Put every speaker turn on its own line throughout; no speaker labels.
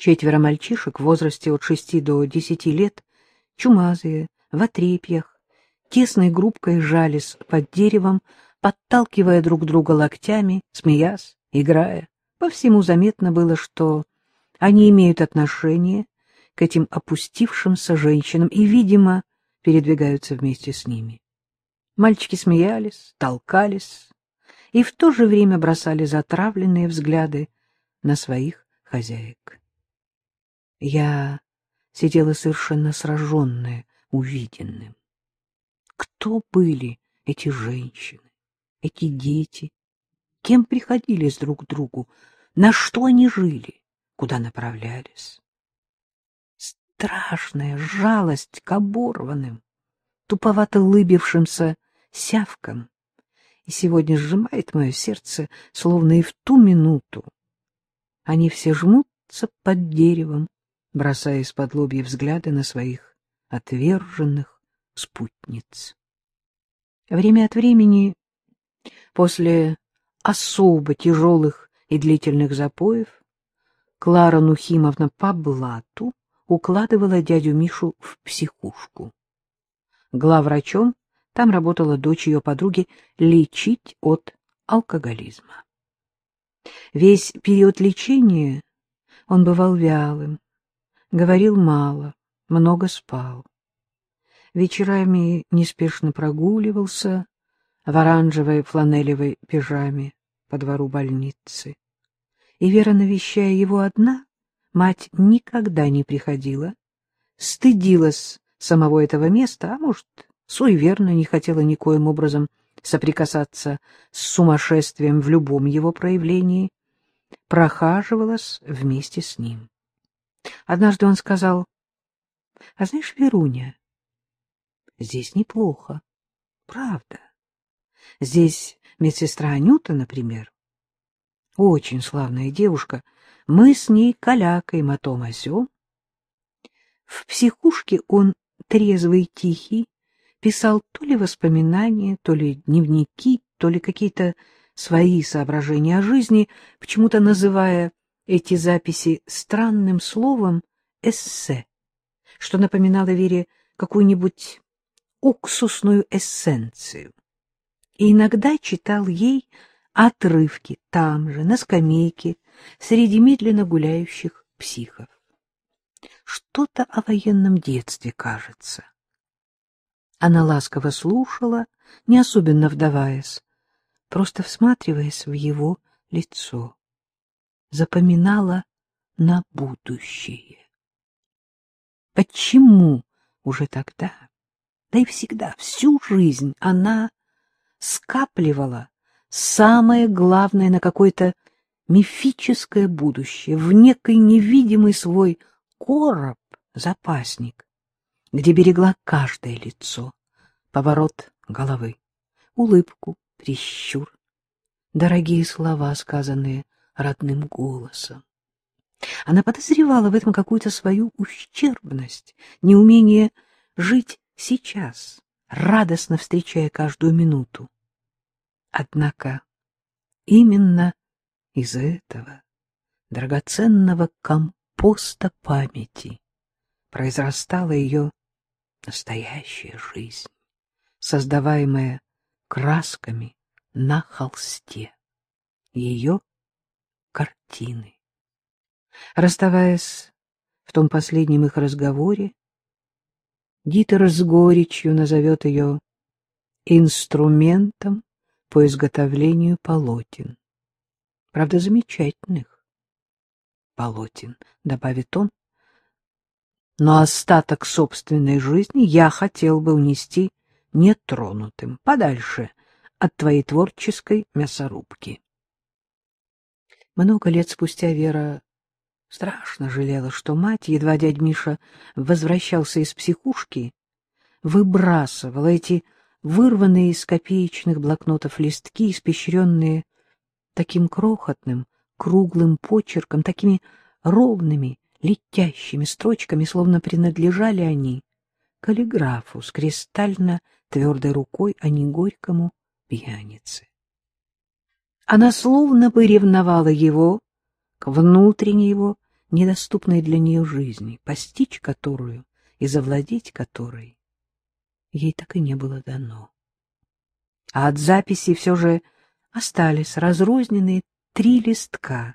Четверо мальчишек в возрасте от шести до десяти лет, чумазые, в отрепьях, тесной группкой жались под деревом, подталкивая друг друга локтями, смеясь, играя. По всему заметно было, что они имеют отношение к этим опустившимся женщинам и, видимо, передвигаются вместе с ними. Мальчики смеялись, толкались и в то же время бросали затравленные взгляды на своих хозяек. Я сидела совершенно сраженная увиденным. Кто были эти женщины, эти дети? Кем приходились друг к другу? На что они жили? Куда направлялись? Страшная жалость к оборванным, туповато лыбившимся сявкам, и сегодня сжимает мое сердце, словно и в ту минуту. Они все жмутся под деревом, бросая из-под лобья взгляды на своих отверженных спутниц. Время от времени, после особо тяжелых и длительных запоев, Клара Нухимовна по блату укладывала дядю Мишу в психушку. Главврачом там работала дочь ее подруги лечить от алкоголизма. Весь период лечения он бывал вялым, говорил мало, много спал. Вечерами неспешно прогуливался в оранжевой фланелевой пижаме по двору больницы. И Вера, навещая его одна, мать никогда не приходила, стыдилась самого этого места, а может, суеверно не хотела никоим образом соприкасаться с сумасшествием в любом его проявлении, прохаживалась вместе с ним. Однажды он сказал, — А знаешь, Веруня, здесь неплохо, правда. Здесь медсестра Анюта, например, очень славная девушка, мы с ней калякаем о том о сём. В психушке он трезвый тихий, писал то ли воспоминания, то ли дневники, то ли какие-то свои соображения о жизни, почему-то называя эти записи странным словом «эссе», что напоминало Вере какую-нибудь уксусную эссенцию. И иногда читал ей отрывки там же, на скамейке, среди медленно гуляющих психов. Что-то о военном детстве, кажется. Она ласково слушала, не особенно вдаваясь, просто всматриваясь в его лицо запоминала на будущее. Почему уже тогда, да и всегда, всю жизнь она скапливала самое главное на какое-то мифическое будущее, в некий невидимый свой короб, запасник, где берегла каждое лицо, поворот головы, улыбку, прищур, дорогие слова, сказанные родным голосом. Она подозревала в этом какую-то свою ущербность, неумение жить сейчас, радостно встречая каждую минуту. Однако именно из этого драгоценного компоста памяти произрастала ее настоящая жизнь, создаваемая красками на холсте. Ее картины. Расставаясь в том последнем их разговоре, Дитер с горечью назовет ее инструментом по изготовлению полотен. Правда, замечательных полотен, добавит он. Но остаток собственной жизни я хотел бы унести нетронутым, подальше от твоей творческой мясорубки. Много лет спустя Вера страшно жалела, что мать, едва дядь Миша возвращался из психушки, выбрасывала эти вырванные из копеечных блокнотов листки, испещренные таким крохотным, круглым почерком, такими ровными, летящими строчками, словно принадлежали они каллиграфу с кристально твердой рукой, а не горькому пьянице. Она словно бы ревновала его к внутренней его недоступной для нее жизни, постичь которую и завладеть которой ей так и не было дано. А от записи все же остались разрозненные три листка,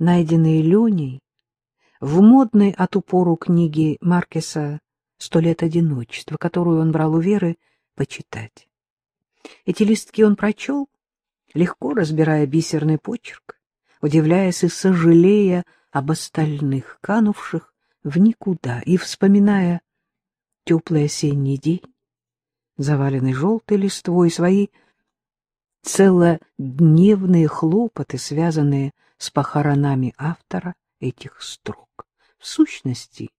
найденные Леней в модной от упору книге Маркеса «Сто лет одиночества», которую он брал у Веры почитать. Эти листки он прочел, легко разбирая бисерный почерк, удивляясь и сожалея об остальных, канувших в никуда, и вспоминая теплый осенний день, заваленный желтой листвой, свои целодневные хлопоты, связанные с похоронами автора этих строк, в сущности,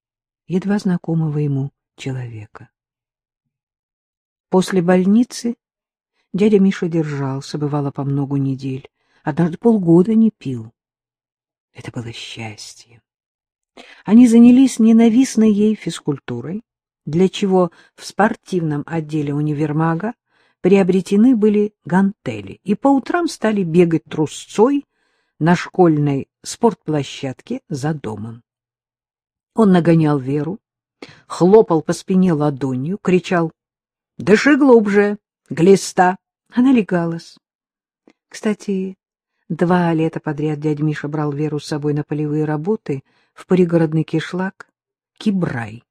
едва знакомого ему человека. После больницы дядя Миша держался, бывало, по многу недель, однажды полгода не пил. Это было счастье. Они занялись ненавистной ей физкультурой, для чего в спортивном отделе универмага приобретены были гантели, и по утрам стали бегать трусцой на школьной спортплощадке за домом. Он нагонял Веру, хлопал по спине ладонью, кричал «Дыши глубже, глиста!» Она легалась. Кстати, два лета подряд дядь Миша брал Веру с собой на полевые работы в пригородный кишлак Кибрай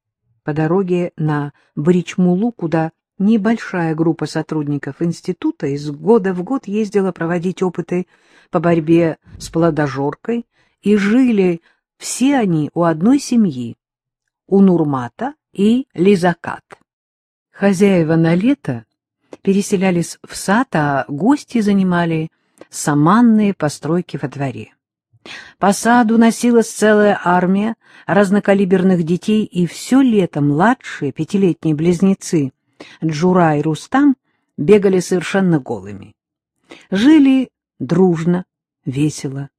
по дороге на Бричмулу, куда небольшая группа сотрудников института из года в год ездила проводить опыты по борьбе с плодожоркой, и жили все они у одной семьи, у Нурмата и Лизакат. Хозяева на лето переселялись в сад, а гости занимали саманные постройки во дворе. По саду носилась целая армия разнокалиберных детей, и все лето младшие пятилетние близнецы Джура и Рустам бегали совершенно голыми. Жили дружно, весело,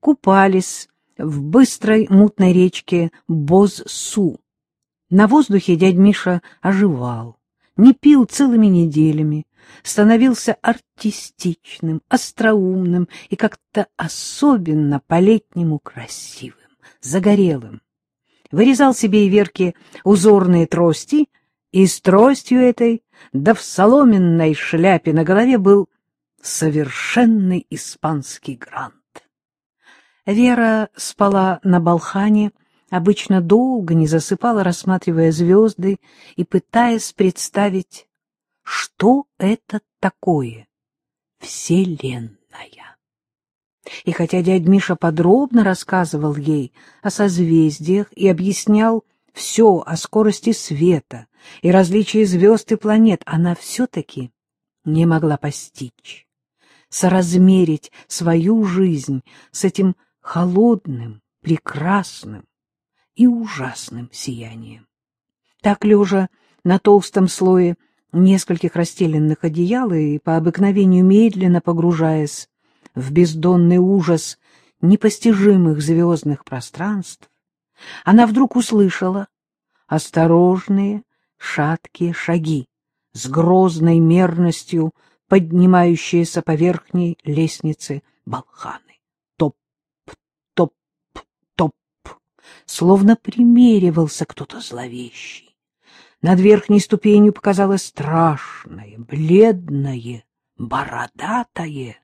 купались в быстрой мутной речке Боз-Су. На воздухе дядь Миша оживал, не пил целыми неделями, становился артистичным, остроумным и как-то особенно по-летнему красивым, загорелым. Вырезал себе и Верке узорные трости, и с тростью этой, да в соломенной шляпе на голове был совершенный испанский грант. Вера спала на балхане, обычно долго не засыпала, рассматривая звезды и пытаясь представить что это такое Вселенная. И хотя дядь Миша подробно рассказывал ей о созвездиях и объяснял все о скорости света и различии звезд и планет, она все-таки не могла постичь, соразмерить свою жизнь с этим холодным, прекрасным и ужасным сиянием. Так лежа на толстом слое нескольких расстеленных одеял и по обыкновению медленно погружаясь в бездонный ужас непостижимых звездных пространств, она вдруг услышала осторожные шаткие шаги с грозной мерностью, поднимающиеся по верхней лестнице Балханы. Словно примеривался кто-то зловещий. Над верхней ступенью показалось страшное, бледное, бородатое.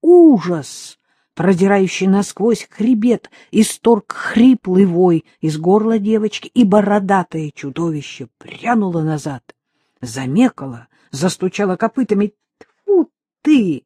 Ужас, продирающий насквозь хребет, исторг хриплый вой из горла девочки, и бородатое чудовище прянуло назад, замекало, застучало копытами. Тьфу ты!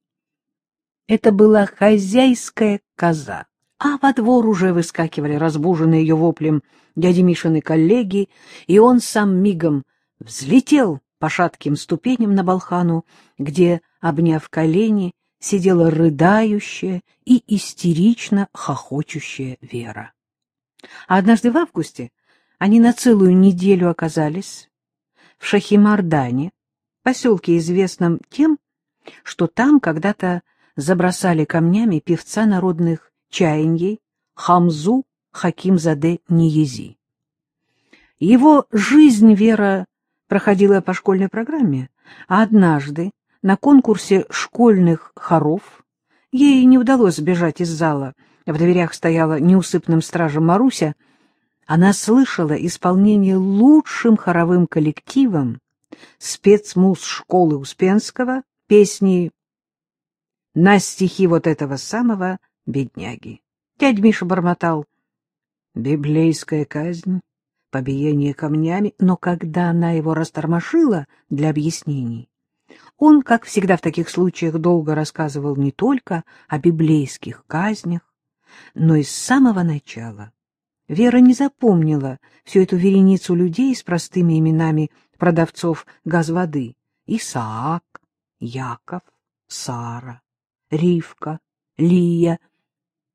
Это была хозяйская коза а во двор уже выскакивали разбуженные ее воплем дяди Мишины коллеги, и он сам мигом взлетел по шатким ступеням на балхану, где, обняв колени, сидела рыдающая и истерично хохочущая Вера. А однажды в августе они на целую неделю оказались в Шахимардане, поселке, известном тем, что там когда-то забросали камнями певца народных чаяний Хамзу Хакимзаде Ниези. Его жизнь Вера проходила по школьной программе, а однажды на конкурсе школьных хоров ей не удалось сбежать из зала. В дверях стояла неусыпным стражем Маруся, она слышала исполнение лучшим хоровым коллективом спецмуз школы Успенского песни на стихи вот этого самого бедняги. Дядь Миша бормотал «Библейская казнь, побиение камнями», но когда она его растормошила для объяснений, он, как всегда в таких случаях, долго рассказывал не только о библейских казнях, но и с самого начала. Вера не запомнила всю эту вереницу людей с простыми именами продавцов газводы. Исаак, Яков, Сара, Ривка, Лия —